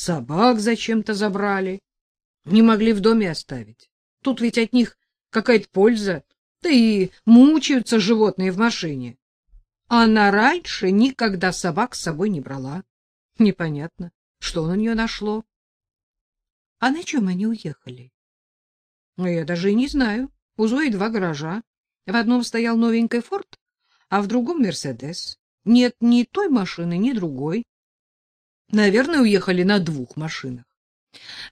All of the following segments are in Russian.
Собак зачем-то забрали. Не могли в доме оставить. Тут ведь от них какая-то польза, да и мучаются животные в машине. Она раньше никогда собак с собой не брала. Непонятно, что на нее нашло. А на чем они уехали? Ну, я даже и не знаю. У Зои два гаража. В одном стоял новенький Форд, а в другом Мерседес. Нет ни той машины, ни другой. Наверное, уехали на двух машинах.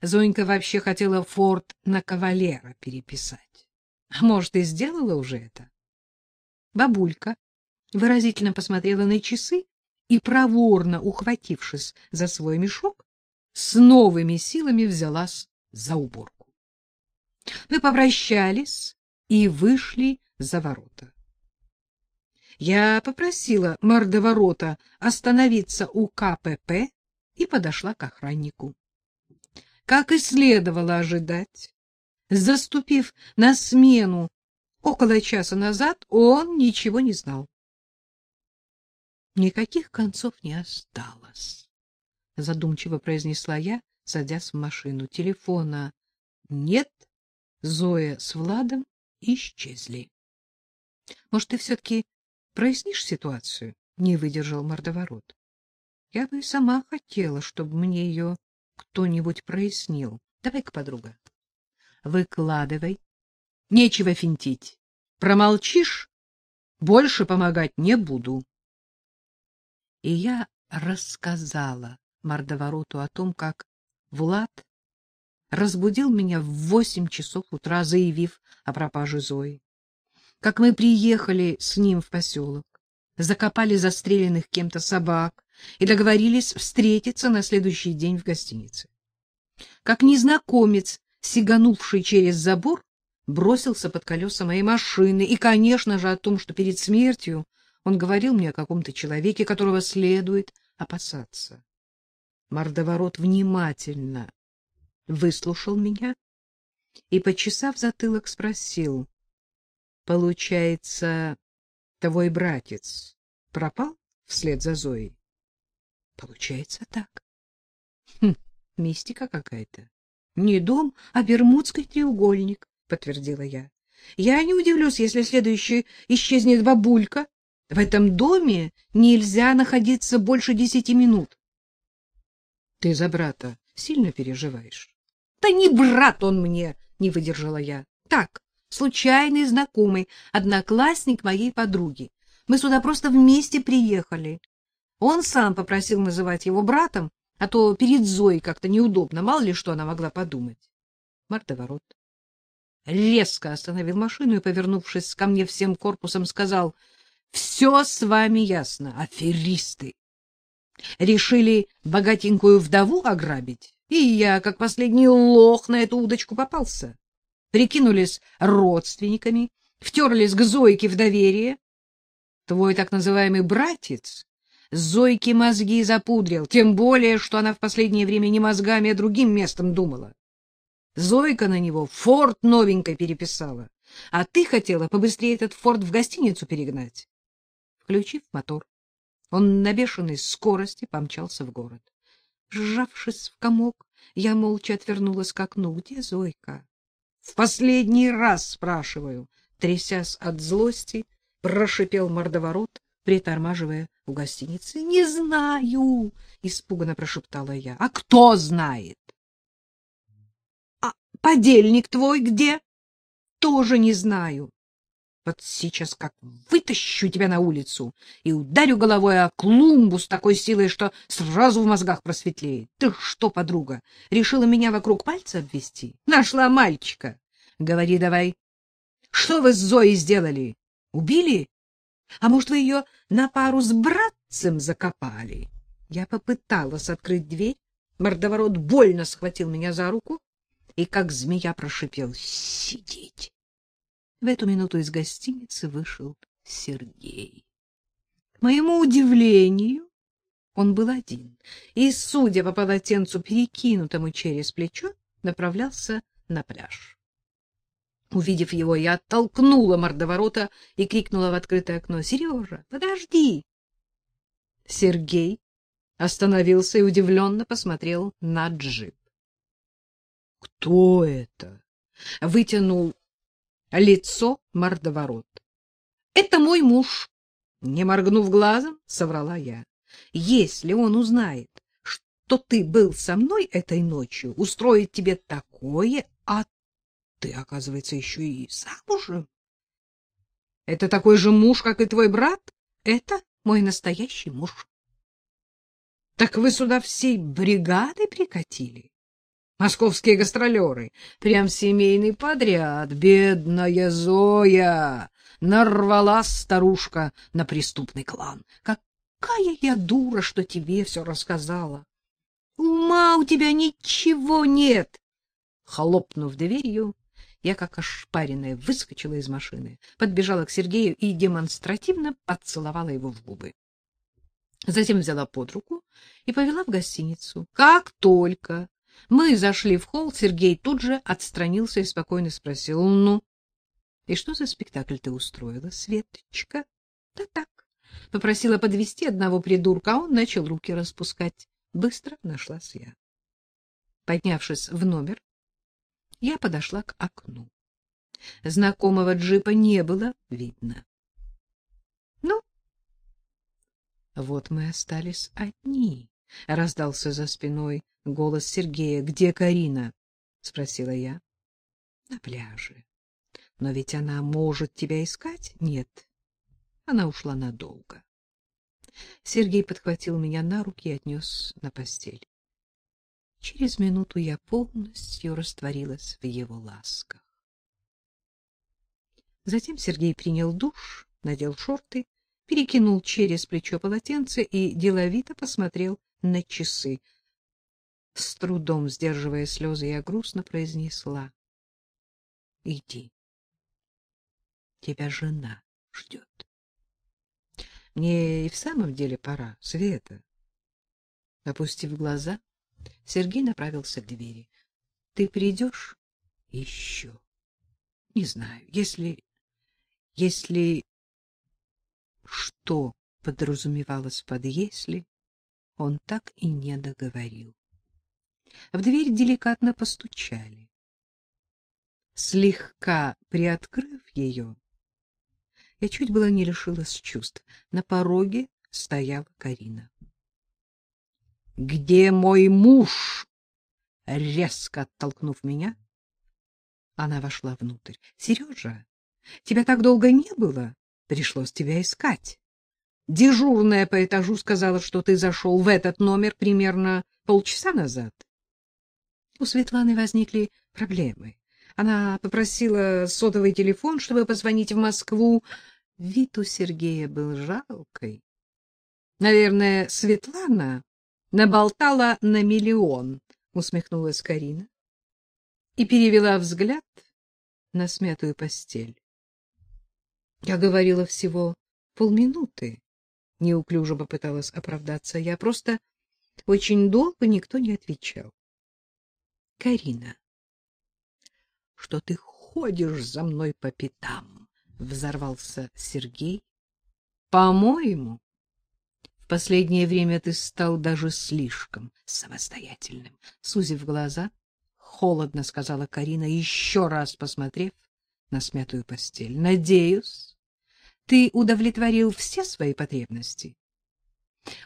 Зонька вообще хотела Форд на кавалера переписать. А может, и сделала уже это? Бабулька выразительно посмотрела на часы и, проворно ухватившись за свой мешок, с новыми силами взялась за уборку. Мы попрощались и вышли за ворота. Я попросила мордоворота остановиться у КПП и подошла к охраннику. Как и следовало ожидать, заступив на смену около часа назад, он ничего не знал. Никаких концов не осталось, задумчиво произнесла я, садясь в машину. Телефона нет, Зоя с Владом исчезли. Может, ты все-таки прояснишь ситуацию? Не выдержал мордоворот. Я бы и сама хотела, чтобы мне ее кто-нибудь прояснил. Давай-ка, подруга, выкладывай. Нечего финтить. Промолчишь, больше помогать не буду. И я рассказала мордовороту о том, как Влад разбудил меня в восемь часов утра, заявив о пропаже Зои. Как мы приехали с ним в поселок, закопали застреленных кем-то собак, и договорились встретиться на следующий день в гостинице. Как незнакомец, сиганувший через забор, бросился под колеса моей машины, и, конечно же, о том, что перед смертью он говорил мне о каком-то человеке, которого следует опасаться. Мордоворот внимательно выслушал меня и, почесав затылок, спросил, «Получается, твой братец пропал вслед за Зоей?» Получается так. Хм, мистика какая-то. Не дом, а Бермудский треугольник, подтвердила я. Я не удивлюсь, если следующий исчезнет бабулька. В этом доме нельзя находиться больше десяти минут. Ты за брата сильно переживаешь? Да не брат он мне, не выдержала я. Так, случайный знакомый, одноклассник моей подруги. Мы сюда просто вместе приехали. Он сам попросил называть его братом, а то перед Зоей как-то неудобно, мало ли что она могла подумать. Мордоворот резко остановил машину и, повернувшись ко мне всем корпусом, сказал, — Все с вами ясно, аферисты. Решили богатенькую вдову ограбить, и я, как последний лох, на эту удочку попался. Прикинулись родственниками, втерлись к Зойке в доверие. Твой так называемый братец Зойке мозги запудрил, тем более, что она в последнее время не мозгами, а другим местом думала. Зойка на него форт новенькой переписала, а ты хотела побыстрее этот форт в гостиницу перегнать. Включив мотор, он на бешеной скорости помчался в город. Сжавшись в комок, я молча отвернулась к окну. Где Зойка? В последний раз спрашиваю, трясясь от злости, прошипел мордоворот, притормаживая у гостиницы. — Не знаю, — испуганно прошептала я. — А кто знает? — А подельник твой где? — Тоже не знаю. Вот сейчас как вытащу тебя на улицу и ударю головой о клумбу с такой силой, что сразу в мозгах просветлеет. Ты что, подруга, решила меня вокруг пальца обвести? Нашла мальчика. Говори давай. Что вы с Зоей сделали? Убили? А может, вы ее на пару с братцем закопали? Я попыталась открыть дверь. Мордоворот больно схватил меня за руку и, как змея, прошипел «Сидеть!». В эту минуту из гостиницы вышел Сергей. К моему удивлению, он был один и, судя по полотенцу, перекинутому через плечо, направлялся на пляж. Увидев его, я оттолкнула мордоворота и крикнула в открытое окно: "Сережа, подожди!" Сергей остановился и удивленно посмотрел на джип. — Кто это? — вытянул лицо мордоворот. — Это мой муж. Не моргнув глазом, соврала я. — Если он узнает, что ты был со мной этой ночью, устроит тебе такое, а ты, оказывается, еще и замужем. Это такой же муж, как и твой брат? Это мой настоящий муж. Так вы сюда всей бригадой прикатили? Московские гастролеры, прям семейный подряд. Бедная Зоя! Нарвала старушка на преступный клан. Какая я дура, что тебе все рассказала. Ума у тебя ничего нет. Хлопнув дверью, я, как ошпаренная, выскочила из машины, подбежала к Сергею и демонстративно поцеловала его в губы. Затем взяла под руку и повела в гостиницу. Как только мы зашли в холл, Сергей тут же отстранился и спокойно спросил, ну, и что за спектакль ты устроила, Светочка? Да так. Попросила подвести одного придурка, а он начал руки распускать. Быстро нашлась я. Поднявшись в номер, я подошла к окну. Знакомого джипа не было видно. Ну, вот мы остались одни. Раздался за спиной голос Сергея. Где Карина? спросила я. На пляже. Но ведь она может тебя искать? Нет. Она ушла надолго. Сергей подхватил меня на руки и отнес на постель. Через минуту я полностью растворилась в его ласках. Затем Сергей принял душ, надел шорты, перекинул через плечо полотенце и деловито посмотрел на часы. С трудом сдерживая слезы, я грустно произнесла: "Иди. Тебя жена ждет». Мне и в самом деле пора, Света. Опустив глаза, Сергей направился к двери. — Ты придешь? — Еще. — Не знаю, если... Если... Что подразумевалось под «если», он так и не договорил. В дверь деликатно постучали. Слегка приоткрыв ее, я чуть было не лишилась чувств. На пороге стояла Карина. Где мой муж? Резко оттолкнув меня, она вошла внутрь. Сережа, тебя так долго не было, пришлось тебя искать. Дежурная по этажу сказала, что ты зашел в этот номер примерно полчаса назад. У Светланы возникли проблемы. Она попросила сотовый телефон, чтобы позвонить в Москву. Вид у Сергея был жалкий. Наверное, Светлана наболтала на миллион, усмехнулась Карина и перевела взгляд на смятую постель. Я говорила всего полминуты, неуклюже попыталась оправдаться. Я просто очень долго никто не отвечал. Карина, что ты ходишь за мной по пятам? взорвался Сергей. По-моему, последнее время ты стал даже слишком самостоятельным. Сузив глаза, холодно сказала Карина, еще раз посмотрев на смятую постель. Надеюсь, ты удовлетворил все свои потребности.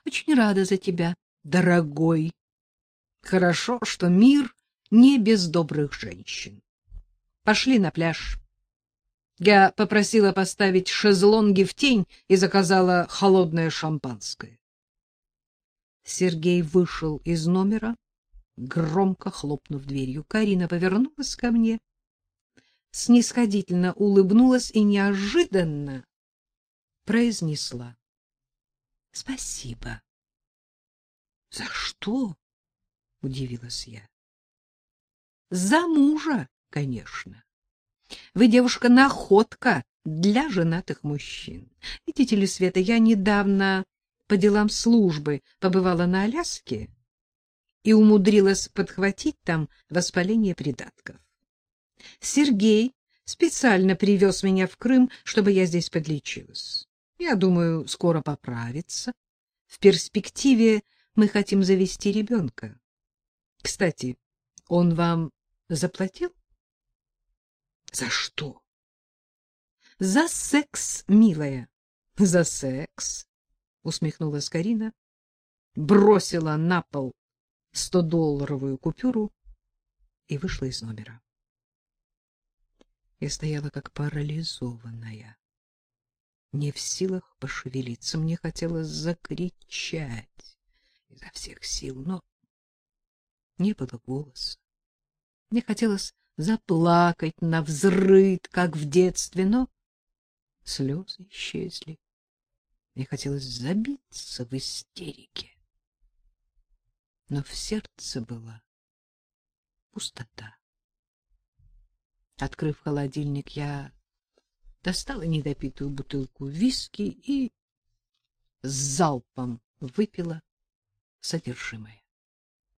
Очень рада за тебя, дорогой. Хорошо, что мир не без добрых женщин. Пошли на пляж. Я попросила поставить шезлонги в тень и заказала холодное шампанское. Сергей вышел из номера, громко хлопнув дверью. Карина повернулась ко мне, снисходительно улыбнулась и неожиданно произнесла: "Спасибо". "За что?" удивилась я. "За мужа, конечно". Вы, девушка, находка для женатых мужчин. Видите ли, Света, я недавно по делам службы побывала на Аляске и умудрилась подхватить там воспаление придатков. Сергей специально привез меня в Крым, чтобы я здесь подлечилась. Я думаю, скоро поправится. В перспективе Мы хотим завести ребенка. Кстати, он вам заплатил? За что? За секс, милая. За секс, усмехнулась Карина, бросила на пол стодолларовую купюру и вышла из номера. Я стояла как парализованная, не в силах пошевелиться. Мне хотелось закричать изо всех сил, но не было голоса. Мне хотелось заплакать на взрыд, как в детстве, но слезы исчезли. Мне хотелось забиться в истерике. Но в сердце была пустота. Открыв холодильник, я достала недопитую бутылку виски и с залпом выпила содержимое.